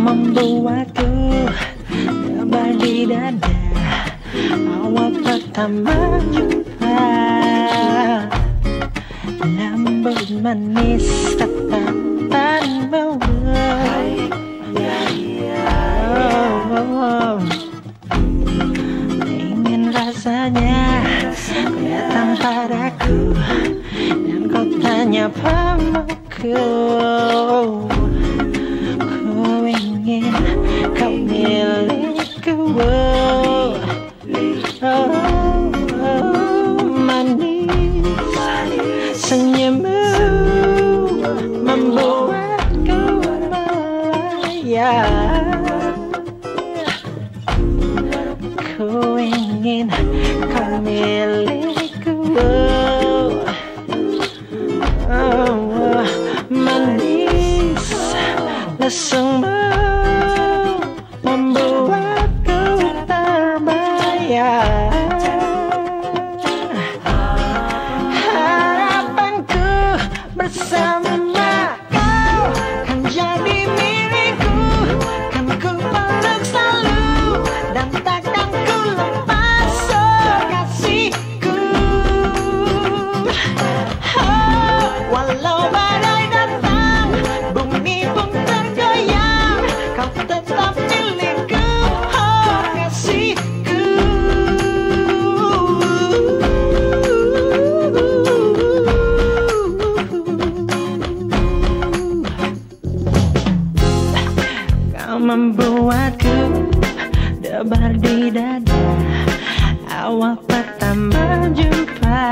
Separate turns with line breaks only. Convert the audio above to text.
membuatku debar di dada. Awal pertama jumpa. Lambut manis oh, oh, oh. ingin rasanya kau datang padaku dan kau tanya pamaku melayang Ku ingin kau membuatku debar di dada. Awal pertama jumpa